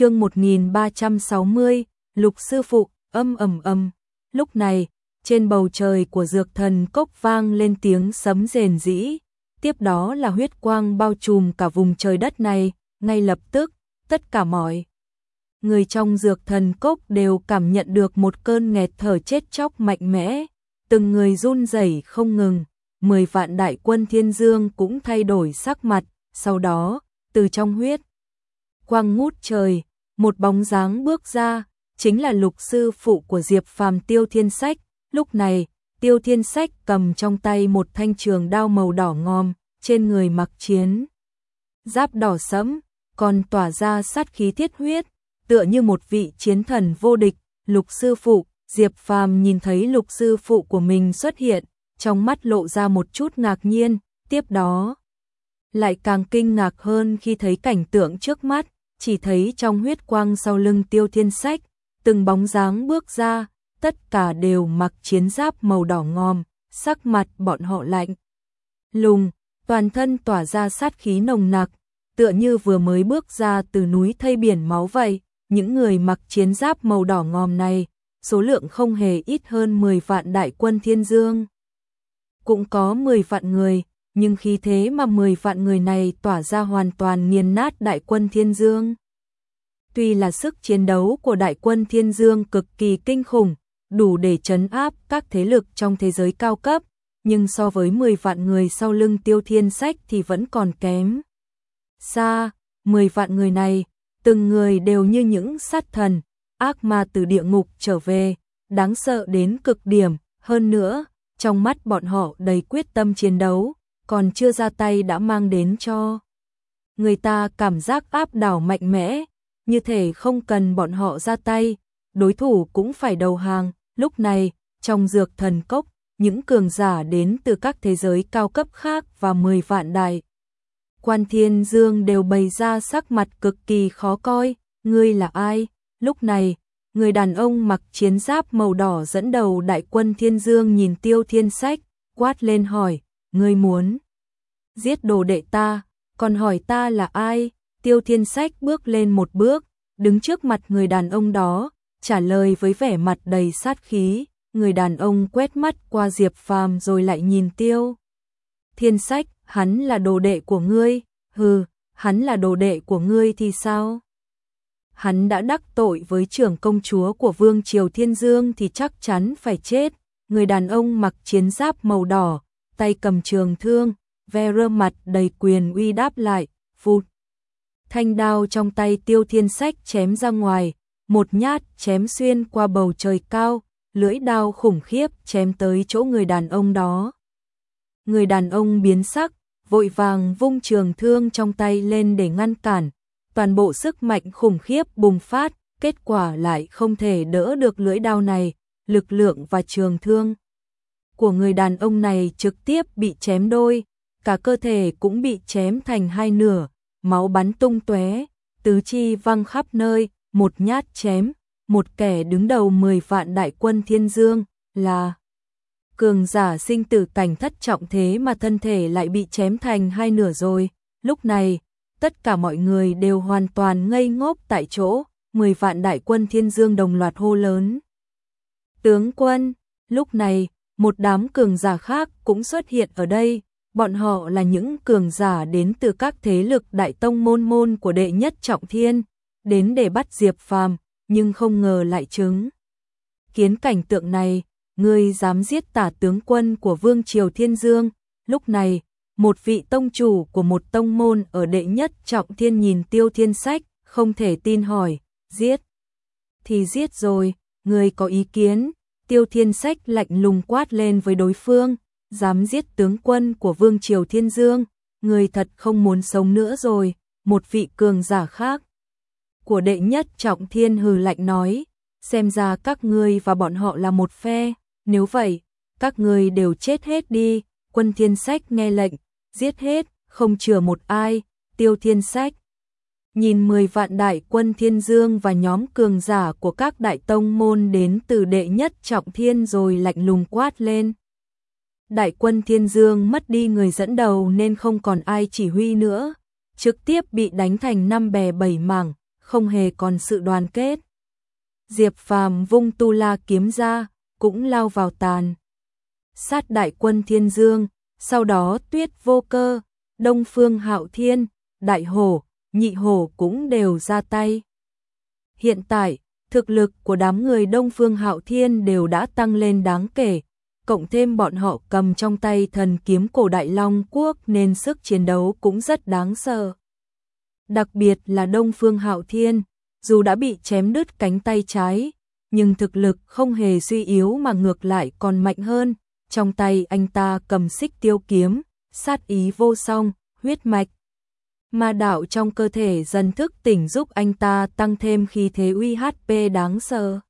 chương 1360, lục sư phụ, âm ầm ầm. Lúc này, trên bầu trời của dược thần cốc vang lên tiếng sấm rền rĩ, tiếp đó là huyết quang bao trùm cả vùng trời đất này, ngay lập tức, tất cả mọi người trong dược thần cốc đều cảm nhận được một cơn nghẹt thở chết chóc mạnh mẽ, từng người run rẩy không ngừng, mười vạn đại quân thiên dương cũng thay đổi sắc mặt, sau đó, từ trong huyết quang ngút trời, một bóng dáng bước ra, chính là lục sư phụ của Diệp Phàm Tiêu Thiên Sách, lúc này, Tiêu Thiên Sách cầm trong tay một thanh trường đao màu đỏ ngòm, trên người mặc chiến giáp đỏ sẫm, còn tỏa ra sát khí thiết huyết, tựa như một vị chiến thần vô địch, lục sư phụ, Diệp Phàm nhìn thấy lục sư phụ của mình xuất hiện, trong mắt lộ ra một chút ngạc nhiên, tiếp đó lại càng kinh ngạc hơn khi thấy cảnh tượng trước mắt, chỉ thấy trong huyết quang sau lưng Tiêu Thiên Sách, từng bóng dáng bước ra, tất cả đều mặc chiến giáp màu đỏ ngòm, sắc mặt bọn họ lạnh. Lùng, toàn thân tỏa ra sát khí nồng nặc, tựa như vừa mới bước ra từ núi thây biển máu vậy, những người mặc chiến giáp màu đỏ ngòm này, số lượng không hề ít hơn 10 vạn đại quân thiên dương. Cũng có 10 vạn người, nhưng khi thế mà 10 vạn người này tỏa ra hoàn toàn nghiền nát đại quân thiên dương. Tuy là sức chiến đấu của đại quân thiên dương cực kỳ kinh khủng, đủ để chấn áp các thế lực trong thế giới cao cấp, nhưng so với 10 vạn người sau lưng tiêu thiên sách thì vẫn còn kém. Xa, 10 vạn người này, từng người đều như những sát thần, ác ma từ địa ngục trở về, đáng sợ đến cực điểm, hơn nữa, trong mắt bọn họ đầy quyết tâm chiến đấu, còn chưa ra tay đã mang đến cho người ta cảm giác áp đảo mạnh mẽ, như thể không cần bọn họ ra tay, đối thủ cũng phải đầu hàng. Lúc này, trong dược thần cốc, những cường giả đến từ các thế giới cao cấp khác và 10 vạn đại. Quan Thiên Dương đều bày ra sắc mặt cực kỳ khó coi, ngươi là ai? Lúc này, người đàn ông mặc chiến giáp màu đỏ dẫn đầu đại quân Thiên Dương nhìn Tiêu Thiên Sách, quát lên hỏi, ngươi muốn giết đồ đệ ta, còn hỏi ta là ai? Tiêu Thiên Sách bước lên một bước, đứng trước mặt người đàn ông đó, trả lời với vẻ mặt đầy sát khí, người đàn ông quét mắt qua Diệp Phàm rồi lại nhìn Tiêu. Thiên Sách, hắn là đồ đệ của ngươi, hừ, hắn là đồ đệ của ngươi thì sao? Hắn đã đắc tội với trưởng công chúa của Vương Triều Thiên Dương thì chắc chắn phải chết. Người đàn ông mặc chiến giáp màu đỏ, tay cầm trường thương, ve rơ mặt đầy quyền uy đáp lại, phụt thanh đao trong tay tiêu thiên sách chém ra ngoài, một nhát chém xuyên qua bầu trời cao, lưỡi đao khủng khiếp chém tới chỗ người đàn ông đó. Người đàn ông biến sắc, vội vàng vung trường thương trong tay lên để ngăn cản, toàn bộ sức mạnh khủng khiếp bùng phát, kết quả lại không thể đỡ được lưỡi đao này, lực lượng và trường thương của người đàn ông này trực tiếp bị chém đôi, cả cơ thể cũng bị chém thành hai nửa, máu bắn tung tóe, tứ chi văng khắp nơi, một nhát chém, một kẻ đứng đầu 10 vạn đại quân thiên dương, là cường giả sinh tử cảnh thất trọng thế mà thân thể lại bị chém thành hai nửa rồi. Lúc này, tất cả mọi người đều hoàn toàn ngây ngốc tại chỗ, 10 vạn đại quân thiên dương đồng loạt hô lớn. Tướng quân, lúc này, một đám cường giả khác cũng xuất hiện ở đây, bọn họ là những cường giả đến từ các thế lực đại tông môn môn của đệ nhất trọng thiên, đến để bắt Diệp Phàm, nhưng không ngờ lại chứng. Kiến cảnh tượng này, ngươi dám giết tả tướng quân của Vương Triều Thiên Dương, lúc này, một vị tông chủ của một tông môn ở đệ nhất trọng thiên nhìn tiêu thiên sách, không thể tin hỏi, giết. Thì giết rồi, ngươi có ý kiến, tiêu thiên sách lạnh lùng quát lên với đối phương, dám giết tướng quân của Vương Triều Thiên Dương, người thật không muốn sống nữa rồi, một vị cường giả khác. Của đệ nhất trọng thiên hừ lạnh nói, xem ra các ngươi và bọn họ là một phe, nếu vậy, các ngươi đều chết hết đi, quân thiên sách nghe lệnh, giết hết, không chừa một ai, tiêu thiên sách. Nhìn 10 vạn đại quân thiên dương và nhóm cường giả của các đại tông môn đến từ đệ nhất trọng thiên rồi lạnh lùng quát lên đại quân Thiên Dương mất đi người dẫn đầu nên không còn ai chỉ huy nữa, trực tiếp bị đánh thành năm bè bảy mảng, không hề còn sự đoàn kết. Diệp Phàm vung tu la kiếm ra, cũng lao vào tàn. Sát đại quân Thiên Dương, sau đó Tuyết Vô Cơ, Đông Phương Hạo Thiên, Đại Hổ, Nhị Hổ cũng đều ra tay. Hiện tại, thực lực của đám người Đông Phương Hạo Thiên đều đã tăng lên đáng kể, cộng thêm bọn họ cầm trong tay thần kiếm cổ Đại Long Quốc nên sức chiến đấu cũng rất đáng sợ. Đặc biệt là Đông Phương Hạo Thiên, dù đã bị chém đứt cánh tay trái, nhưng thực lực không hề suy yếu mà ngược lại còn mạnh hơn, trong tay anh ta cầm xích tiêu kiếm, sát ý vô song, huyết mạch. Ma đạo trong cơ thể dần thức tỉnh giúp anh ta tăng thêm khí thế uy HP đáng sợ.